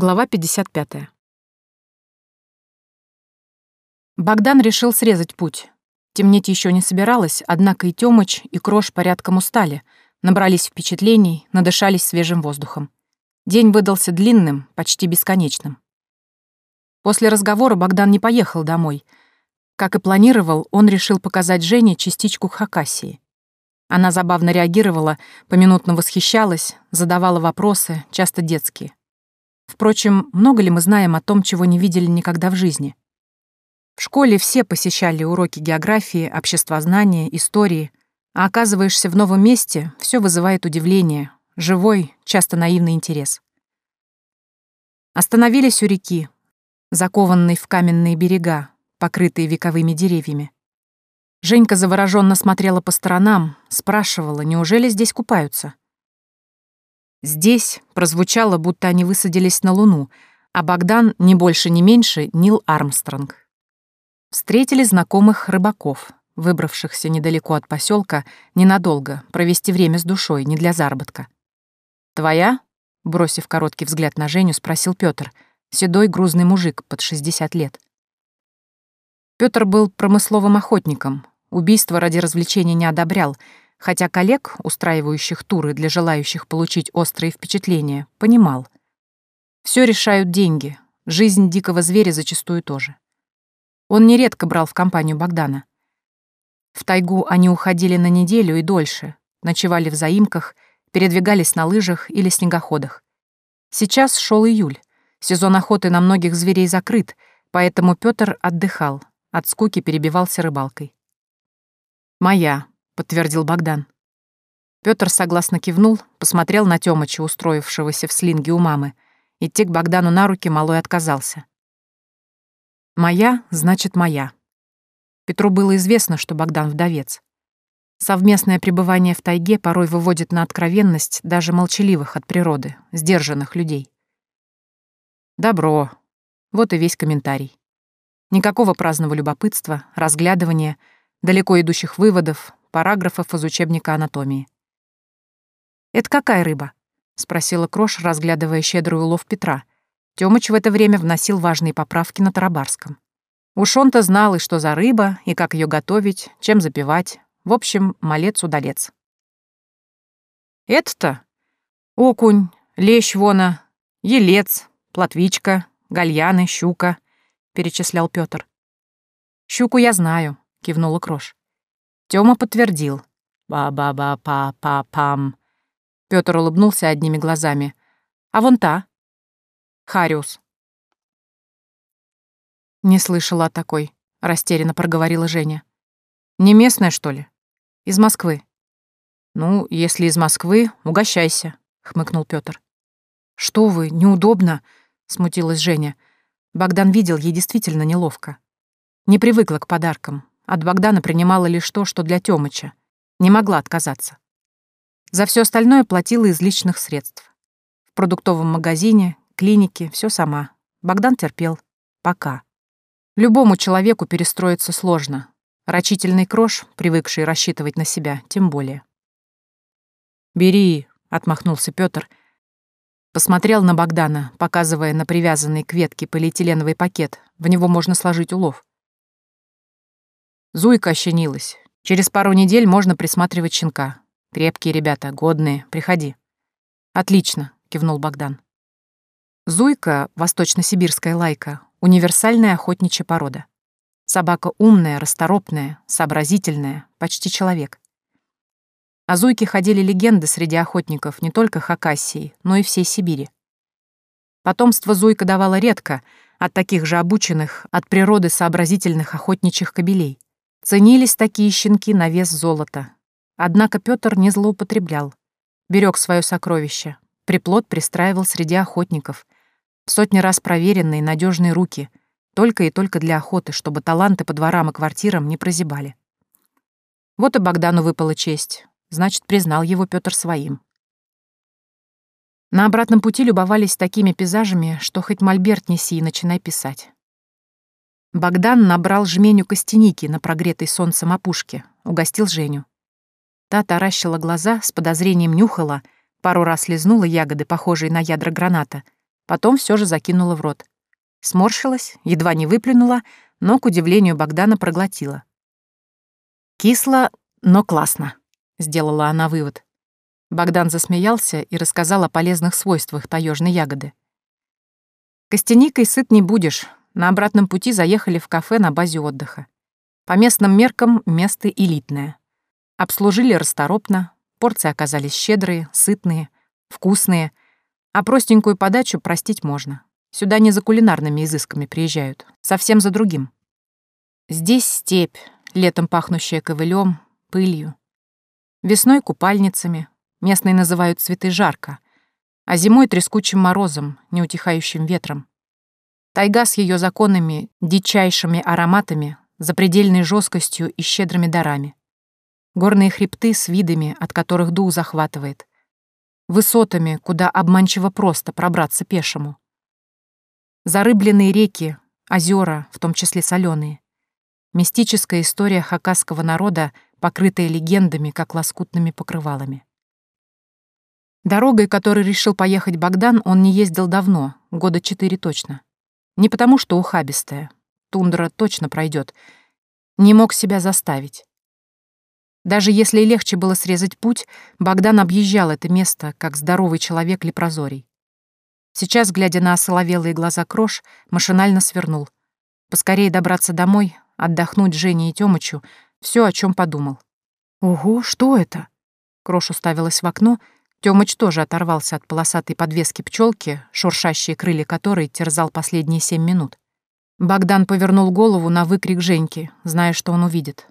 Глава 55. Богдан решил срезать путь. Темнеть еще не собиралось, однако и Тёмыч, и Крош порядком устали, набрались впечатлений, надышались свежим воздухом. День выдался длинным, почти бесконечным. После разговора Богдан не поехал домой. Как и планировал, он решил показать Жене частичку Хакасии. Она забавно реагировала, поминутно восхищалась, задавала вопросы, часто детские. Впрочем, много ли мы знаем о том, чего не видели никогда в жизни? В школе все посещали уроки географии, обществознания, истории, а оказываешься в новом месте, все вызывает удивление, живой, часто наивный интерес. Остановились у реки, закованной в каменные берега, покрытые вековыми деревьями. Женька завороженно смотрела по сторонам, спрашивала, неужели здесь купаются. Здесь прозвучало, будто они высадились на Луну, а Богдан не больше, не меньше Нил Армстронг. Встретили знакомых рыбаков, выбравшихся недалеко от поселка ненадолго, провести время с душой, не для заработка. «Твоя?» — бросив короткий взгляд на Женю, спросил Пётр, седой грузный мужик под 60 лет. Пётр был промысловым охотником, убийство ради развлечения не одобрял — хотя коллег, устраивающих туры для желающих получить острые впечатления, понимал. Все решают деньги, жизнь дикого зверя зачастую тоже. Он нередко брал в компанию Богдана. В тайгу они уходили на неделю и дольше, ночевали в заимках, передвигались на лыжах или снегоходах. Сейчас шел июль, сезон охоты на многих зверей закрыт, поэтому Пётр отдыхал, от скуки перебивался рыбалкой. «Моя», подтвердил Богдан. Пётр согласно кивнул, посмотрел на Тёмыча, устроившегося в слинге у мамы. Идти к Богдану на руки малой отказался. «Моя, значит, моя». Петру было известно, что Богдан вдовец. Совместное пребывание в тайге порой выводит на откровенность даже молчаливых от природы, сдержанных людей. Добро. Вот и весь комментарий. Никакого праздного любопытства, разглядывания, далеко идущих выводов, параграфов из учебника анатомии. «Это какая рыба?» — спросила Крош, разглядывая щедрый улов Петра. Тёмыч в это время вносил важные поправки на тарабарском. Уж он-то знал, и что за рыба, и как ее готовить, чем запивать. В общем, малец-удалец. «Это-то? Окунь, лещ вона, елец, плотвичка, гальяны, щука», — перечислял Пётр. «Щуку я знаю», — кивнула Крош. Тёма подтвердил. «Ба-ба-ба-па-па-пам». Пётр улыбнулся одними глазами. «А вон та?» «Хариус». «Не слышала о такой», — растерянно проговорила Женя. «Не местная, что ли? Из Москвы». «Ну, если из Москвы, угощайся», — хмыкнул Пётр. «Что вы, неудобно», — смутилась Женя. Богдан видел, ей действительно неловко. Не привыкла к подаркам, от Богдана принимала лишь то, что для Тёмыча. Не могла отказаться. За все остальное платила из личных средств. В продуктовом магазине, клинике, все сама. Богдан терпел. Пока. Любому человеку перестроиться сложно. Рачительный крош, привыкший рассчитывать на себя, тем более. «Бери», — отмахнулся Пётр. Посмотрел на Богдана, показывая на привязанный к ветке полиэтиленовый пакет. В него можно сложить улов. Зуйка ощенилась. Через пару недель можно присматривать щенка. Крепкие ребята, годные, приходи. Отлично, кивнул Богдан. Зуйка, восточно-сибирская лайка, универсальная охотничья порода. Собака умная, расторопная, сообразительная, почти человек. О Зуйке ходили легенды среди охотников не только Хакасии, но и всей Сибири. Потомство Зуйка давала редко, от таких же обученных, от природы сообразительных охотничьих кобелей. Ценились такие щенки на вес золота. Однако Пётр не злоупотреблял. Берег свое сокровище. Приплод пристраивал среди охотников. В сотни раз проверенные, надежные руки. Только и только для охоты, чтобы таланты по дворам и квартирам не прозябали. Вот и Богдану выпала честь. Значит, признал его Пётр своим. На обратном пути любовались такими пейзажами, что хоть мольберт неси и начинай писать. Богдан набрал жменю костяники на прогретой солнцем опушке, угостил Женю. Та таращила глаза, с подозрением нюхала, пару раз лизнула ягоды, похожие на ядра граната, Потом все же закинула в рот. Сморщилась, едва не выплюнула, но, к удивлению Богдана, проглотила. «Кисло, но классно», — сделала она вывод. Богдан засмеялся и рассказал о полезных свойствах таежной ягоды. «Костяникой сыт не будешь. На обратном пути заехали в кафе на базе отдыха. По местным меркам место элитное. Обслужили расторопно, порции оказались щедрые, сытные, вкусные, а простенькую подачу простить можно. Сюда не за кулинарными изысками приезжают, совсем за другим. Здесь степь, летом пахнущая ковылем, пылью. Весной купальницами, местные называют цветы жарко, а зимой трескучим морозом, неутихающим ветром. Тайга с ее законами, дичайшими ароматами, запредельной жесткостью и щедрыми дарами. Горные хребты с видами, от которых дух захватывает. Высотами, куда обманчиво просто пробраться пешему. Зарыбленные реки, озера, в том числе соленые. Мистическая история хакасского народа, покрытая легендами, как лоскутными покрывалами. Дорогой, которой решил поехать Богдан, он не ездил давно, года четыре точно. Не потому, что ухабистая. Тундра точно пройдет. Не мог себя заставить. Даже если легче было срезать путь, Богдан объезжал это место, как здоровый человек лепрозорий. Сейчас, глядя на осоловелые глаза Крош, машинально свернул. Поскорее добраться домой, отдохнуть Жене и Тёмычу, все, о чем подумал. «Ого, что это?» Крош уставилась в окно, Тёмыч тоже оторвался от полосатой подвески пчелки, шуршащие крылья которой терзал последние семь минут. Богдан повернул голову на выкрик Женьки, зная, что он увидит.